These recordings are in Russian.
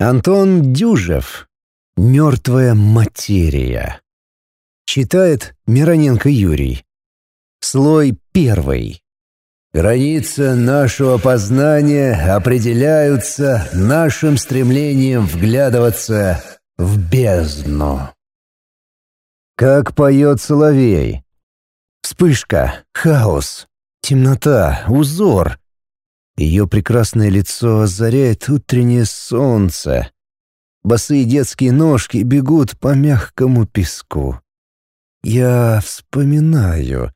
Антон Дюжев. «Мертвая материя». Читает Мироненко Юрий. Слой первый. Границы нашего познания определяются нашим стремлением вглядываться в бездну. Как поет соловей. Вспышка, хаос, темнота, узор. Ее прекрасное лицо озаряет утреннее солнце. Босые детские ножки бегут по мягкому песку. Я вспоминаю.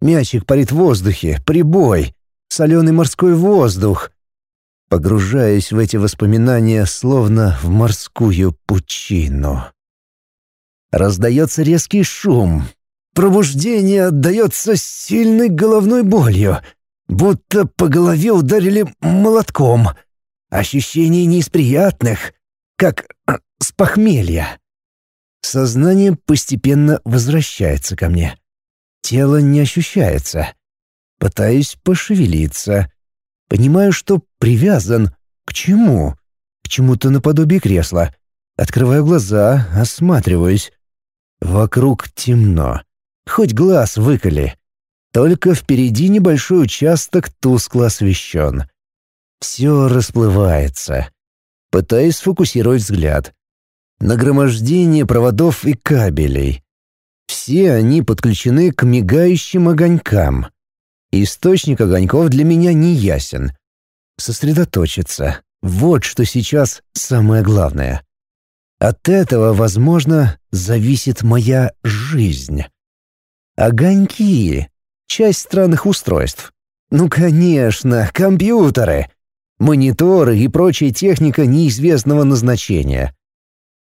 Мячик парит в воздухе, прибой, соленый морской воздух. Погружаясь в эти воспоминания, словно в морскую пучину. Раздается резкий шум. Пробуждение отдается сильной головной болью, будто по голове ударили молотком. Ощущение не из приятных, как с похмелья. Сознание постепенно возвращается ко мне. Тело не ощущается. Пытаюсь пошевелиться. Понимаю, что привязан. К чему? К чему-то наподобие кресла. Открываю глаза, осматриваюсь. Вокруг темно. Хоть глаз выколи. Только впереди небольшой участок тускло освещен. Все расплывается. Пытаюсь сфокусировать взгляд. Нагромождение проводов и кабелей. Все они подключены к мигающим огонькам. Источник огоньков для меня не ясен. Сосредоточиться. Вот что сейчас самое главное. От этого, возможно, зависит моя жизнь. Огоньки — часть странных устройств. Ну, конечно, компьютеры, мониторы и прочая техника неизвестного назначения.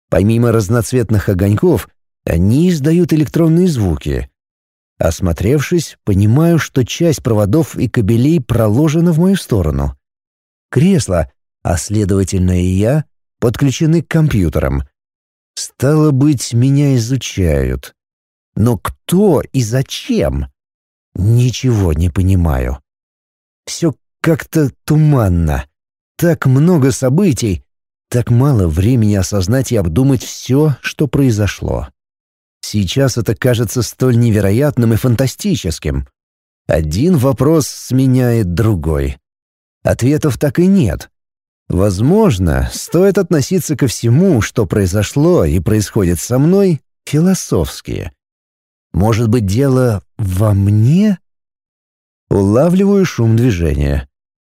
Помимо разноцветных огоньков, они издают электронные звуки. Осмотревшись, понимаю, что часть проводов и кабелей проложена в мою сторону. Кресло, а следовательно и я, подключены к компьютерам. Стало быть, меня изучают. Но кто и зачем? Ничего не понимаю. Все как-то туманно. Так много событий, так мало времени осознать и обдумать все, что произошло. Сейчас это кажется столь невероятным и фантастическим. Один вопрос сменяет другой. Ответов так и нет. Возможно, стоит относиться ко всему, что произошло и происходит со мной, философски. Может быть, дело во мне? Улавливаю шум движения.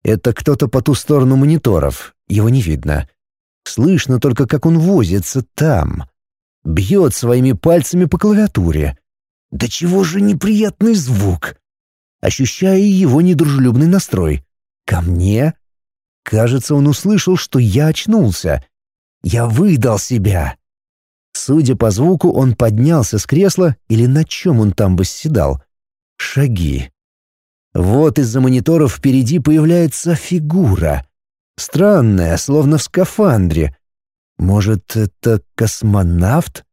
Это кто-то по ту сторону мониторов, его не видно. Слышно только, как он возится там. Бьет своими пальцами по клавиатуре. Да чего же неприятный звук. Ощущаю его недружелюбный настрой. Ко мне? Кажется, он услышал, что я очнулся. Я выдал себя. Судя по звуку, он поднялся с кресла или на чем он там восседал. Шаги. Вот из-за мониторов впереди появляется фигура. Странная, словно в скафандре. Может, это космонавт?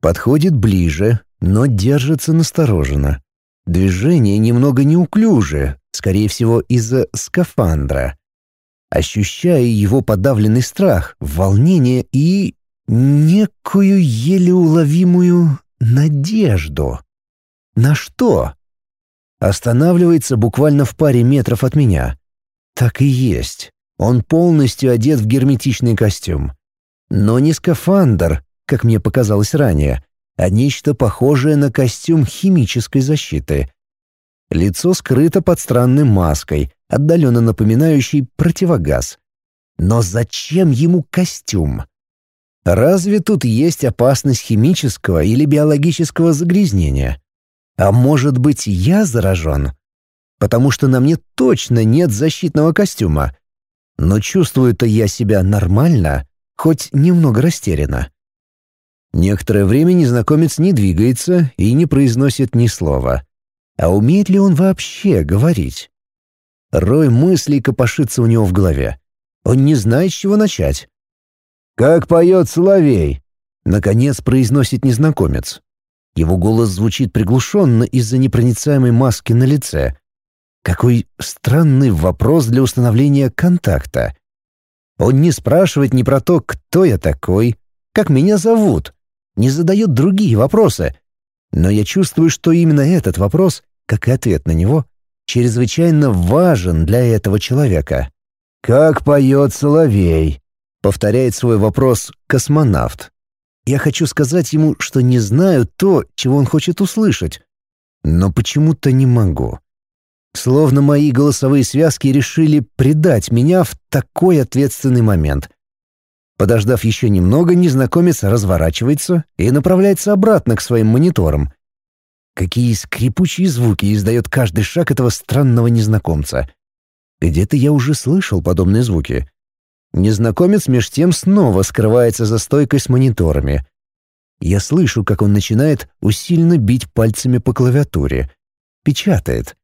Подходит ближе, но держится настороженно. Движение немного неуклюже, скорее всего, из-за скафандра. Ощущаю его подавленный страх, волнение и некую еле уловимую надежду. На что? Останавливается буквально в паре метров от меня. Так и есть. Он полностью одет в герметичный костюм. Но не скафандр, как мне показалось ранее, а нечто похожее на костюм химической защиты. Лицо скрыто под странной маской, отдаленно напоминающей противогаз. Но зачем ему костюм? Разве тут есть опасность химического или биологического загрязнения? А может быть, я заражен? Потому что на мне точно нет защитного костюма, но чувствую-то я себя нормально, хоть немного растерянно. Некоторое время незнакомец не двигается и не произносит ни слова. А умеет ли он вообще говорить? Рой мыслей копошится у него в голове. Он не знает, с чего начать. «Как поет соловей!» — наконец произносит незнакомец. Его голос звучит приглушенно из-за непроницаемой маски на лице, какой странный вопрос для установления контакта. Он не спрашивает ни про то, кто я такой, как меня зовут, не задает другие вопросы. Но я чувствую, что именно этот вопрос, как и ответ на него, чрезвычайно важен для этого человека. «Как поет соловей?» — повторяет свой вопрос космонавт. Я хочу сказать ему, что не знаю то, чего он хочет услышать, но почему-то не могу. Словно мои голосовые связки решили предать меня в такой ответственный момент. Подождав еще немного, незнакомец разворачивается и направляется обратно к своим мониторам. Какие скрипучие звуки издает каждый шаг этого странного незнакомца. Где-то я уже слышал подобные звуки. Незнакомец меж тем снова скрывается за стойкой с мониторами. Я слышу, как он начинает усиленно бить пальцами по клавиатуре. Печатает.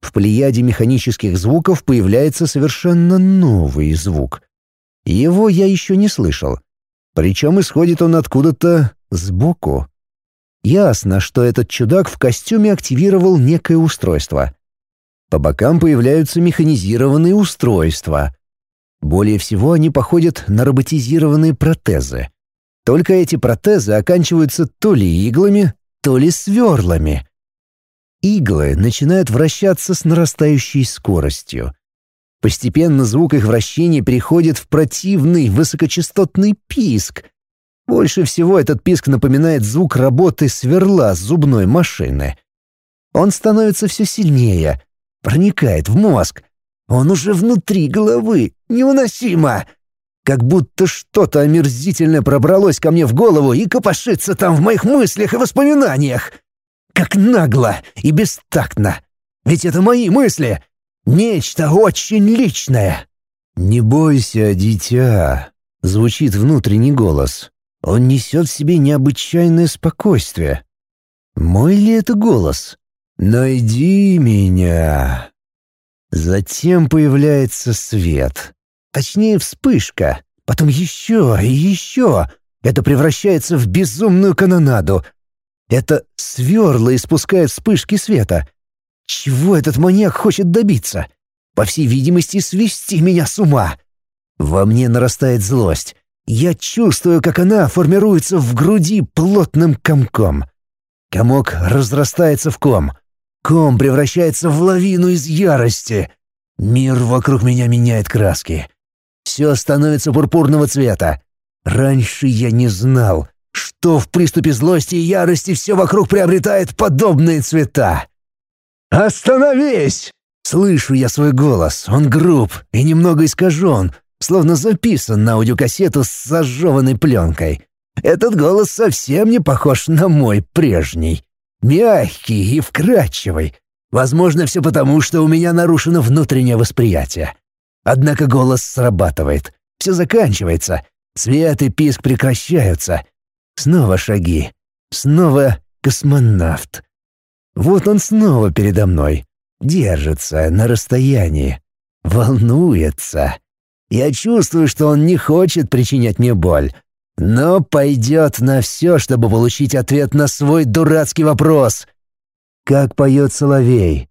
В плеяде механических звуков появляется совершенно новый звук. Его я еще не слышал. Причем исходит он откуда-то сбоку. Ясно, что этот чудак в костюме активировал некое устройство. По бокам появляются механизированные устройства. Более всего они походят на роботизированные протезы. Только эти протезы оканчиваются то ли иглами, то ли сверлами. Иглы начинают вращаться с нарастающей скоростью. Постепенно звук их вращения переходит в противный высокочастотный писк. Больше всего этот писк напоминает звук работы сверла зубной машины. Он становится все сильнее, проникает в мозг. Он уже внутри головы, невыносимо. Как будто что-то омерзительное пробралось ко мне в голову и копошится там в моих мыслях и воспоминаниях. Как нагло и бестактно. Ведь это мои мысли. Нечто очень личное. «Не бойся, дитя», — звучит внутренний голос. Он несет в себе необычайное спокойствие. Мой ли это голос? «Найди меня». Затем появляется свет. Точнее, вспышка. Потом еще и еще. Это превращается в безумную канонаду — это сверла испускает вспышки света. Чего этот маньяк хочет добиться? По всей видимости, свести меня с ума. Во мне нарастает злость. Я чувствую, как она формируется в груди плотным комком. Комок разрастается в ком. Ком превращается в лавину из ярости. Мир вокруг меня меняет краски. Все становится пурпурного цвета. Раньше я не знал, что в приступе злости и ярости все вокруг приобретает подобные цвета. «Остановись!» Слышу я свой голос, он груб и немного искажен, словно записан на аудиокассету с зажеванной пленкой. Этот голос совсем не похож на мой прежний. Мягкий и вкрадчивый. Возможно, все потому, что у меня нарушено внутреннее восприятие. Однако голос срабатывает. Все заканчивается. Свет и писк прекращаются. Снова шаги. Снова космонавт. Вот он снова передо мной. Держится на расстоянии. Волнуется. Я чувствую, что он не хочет причинять мне боль, но пойдет на все, чтобы получить ответ на свой дурацкий вопрос. Как поет соловей?